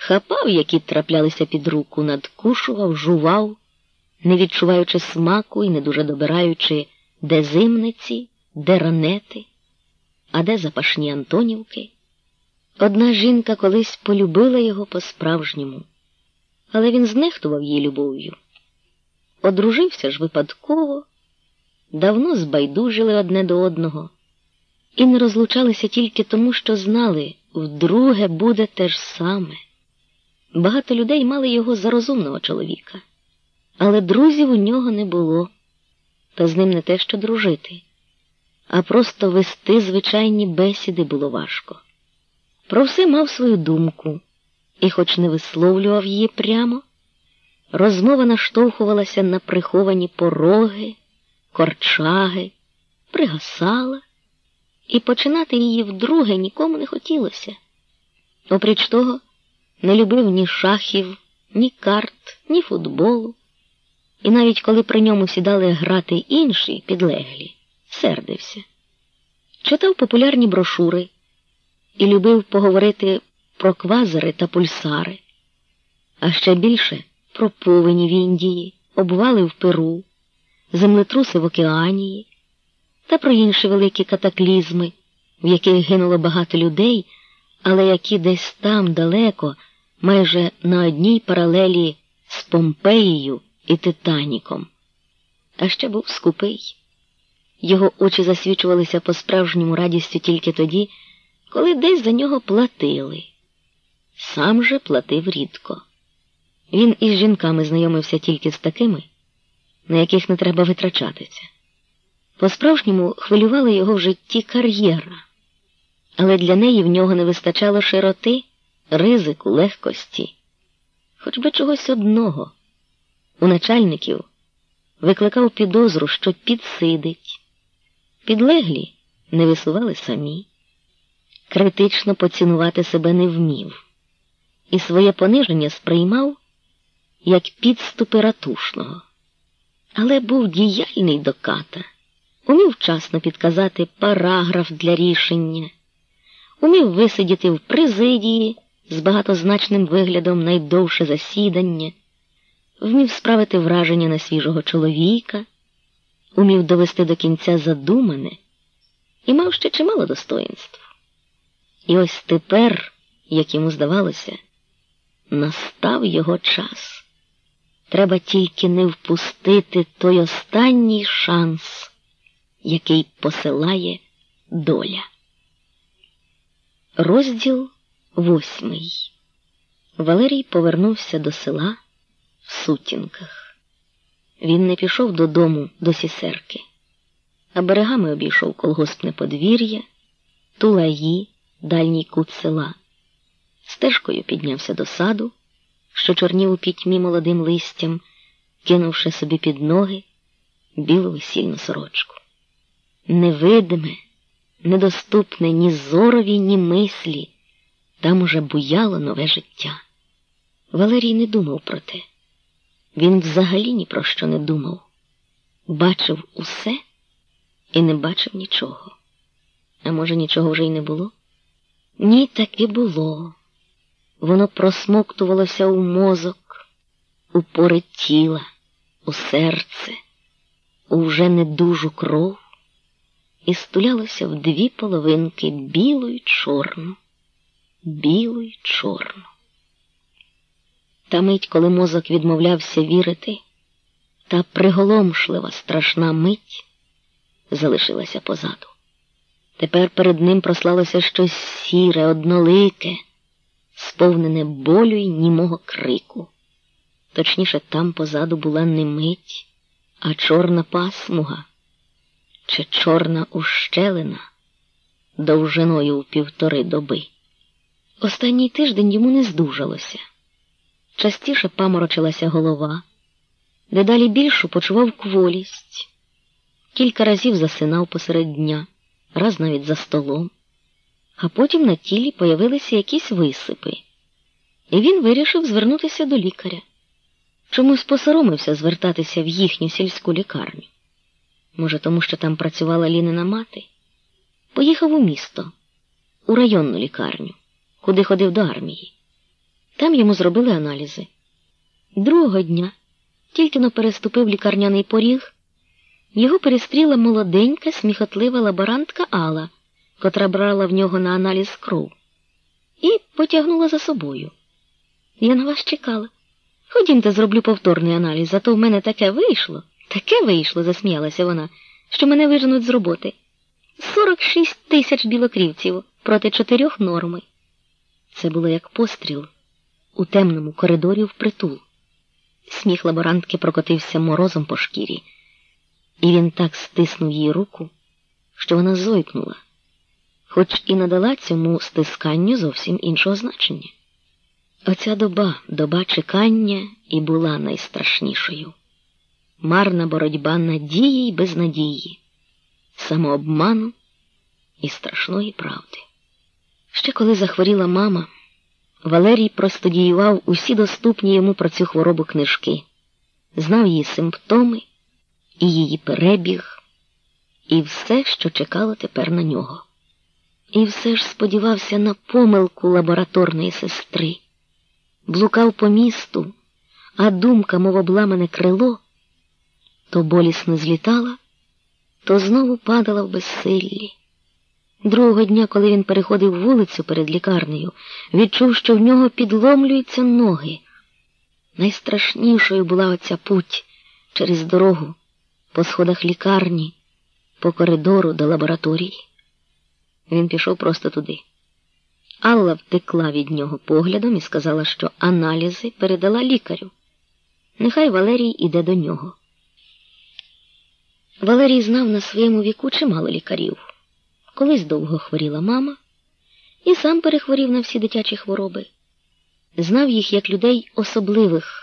хапав, які траплялися під руку, надкушував, жував, не відчуваючи смаку і не дуже добираючи, де зимниці, де ранети, а де запашні Антонівки. Одна жінка колись полюбила його по-справжньому, але він знехтував її любов'ю. Одружився ж випадково, давно збайдужили одне до одного і не розлучалися тільки тому, що знали, вдруге буде те ж саме. Багато людей мали його за розумного чоловіка, але друзів у нього не було, та з ним не те, що дружити, а просто вести звичайні бесіди було важко. Про все мав свою думку. І, хоч не висловлював її прямо, розмова наштовхувалася на приховані пороги, корчаги, пригасала, і починати її вдруге нікому не хотілося. Опріч того, не любив ні шахів, ні карт, ні футболу. І навіть коли при ньому сідали грати інші підлеглі, сердився. Читав популярні брошури і любив поговорити про квазари та пульсари, а ще більше про повені в Індії, обвали в Перу, землетруси в океанії та про інші великі катаклізми, в яких гинуло багато людей, але які десь там далеко, майже на одній паралелі з Помпеєю і Титаніком. А ще був скупий. Його очі засвічувалися по справжньому радістю тільки тоді, коли десь за нього платили. Сам же платив рідко. Він із жінками знайомився тільки з такими, на яких не треба витрачатися. По-справжньому хвилювала його в житті кар'єра, але для неї в нього не вистачало широти, ризику, легкості, хоч би чогось одного. У начальників викликав підозру, що підсидить. Підлеглі не висували самі, критично поцінувати себе не вмів, і своє пониження сприймав як підступи ратушного, але був діяльний до ката. Умів вчасно підказати параграф для рішення, умів висидіти в президії з багатозначним виглядом найдовше засідання, вмів справити враження на свіжого чоловіка, умів довести до кінця задумане і мав ще чимало достоїнств. І ось тепер, як йому здавалося, настав його час. Треба тільки не впустити той останній шанс який посилає доля. Розділ восьмий. Валерій повернувся до села в сутінках. Він не пішов додому до сісерки, а берегами обійшов колгоспне подвір'я, тулаї, дальній кут села. Стежкою піднявся до саду, що чорнів у пітьмі молодим листям, кинувши собі під ноги білу весільну сорочку невидиме, недоступне ні зорові, ні мислі, там уже буяло нове життя. Валерій не думав про те. Він взагалі ні про що не думав. Бачив усе і не бачив нічого. А може, нічого вже й не було? Ні, так і було. Воно просмоктувалося у мозок, у пори тіла, у серце, у вже недужу кров і стулялося в дві половинки білу й чорну, білу й чорну. Та мить, коли мозок відмовлявся вірити, та приголомшлива страшна мить залишилася позаду. Тепер перед ним прослалося щось сіре, однолике, сповнене болю й німого крику. Точніше, там позаду була не мить, а чорна пасмуга чи чорна ущелина довжиною у півтори доби. Останній тиждень йому не здужалося. Частіше паморочилася голова, дедалі більшу почував кволість, кілька разів засинав посеред дня, раз навіть за столом, а потім на тілі появилися якісь висипи, і він вирішив звернутися до лікаря. Чомусь посоромився звертатися в їхню сільську лікарню. Може, тому що там працювала Лінина мати? Поїхав у місто, у районну лікарню, куди ходив до армії. Там йому зробили аналізи. Другого дня, тільки но переступив лікарняний поріг, його перестріла молоденька, сміхотлива лаборантка Алла, котра брала в нього на аналіз кров, і потягнула за собою. Я на вас чекала. Ходімте, зроблю повторний аналіз, а то в мене таке вийшло, таке вийшло, засміялася вона, що мене виженуть з роботи. 46 тисяч білокрівців проти чотирьох норми. Це було як постріл у темному коридорі впритул. Сміх лаборантки прокотився морозом по шкірі, і він так стиснув їй руку, що вона зойкнула, хоч і надала цьому стисканню зовсім іншого значення. Оця доба, доба чекання і була найстрашнішою. Марна боротьба надії й безнадії, самообману і страшної правди. Ще коли захворіла мама, Валерій простудіював усі доступні йому про цю хворобу книжки, знав її симптоми і її перебіг, і все, що чекало тепер на нього. І все ж сподівався на помилку лабораторної сестри, блукав по місту, а думка, мов обламане крило, то болісно злітала, то знову падала в безсиллі. Другого дня, коли він переходив вулицю перед лікарнею, відчув, що в нього підломлюються ноги. Найстрашнішою була оця путь через дорогу, по сходах лікарні, по коридору до лабораторії. Він пішов просто туди. Алла втекла від нього поглядом і сказала, що аналізи передала лікарю. Нехай Валерій іде до нього. Валерій знав на своєму віку чимало лікарів. Колись довго хворіла мама, і сам перехворів на всі дитячі хвороби. Знав їх як людей особливих,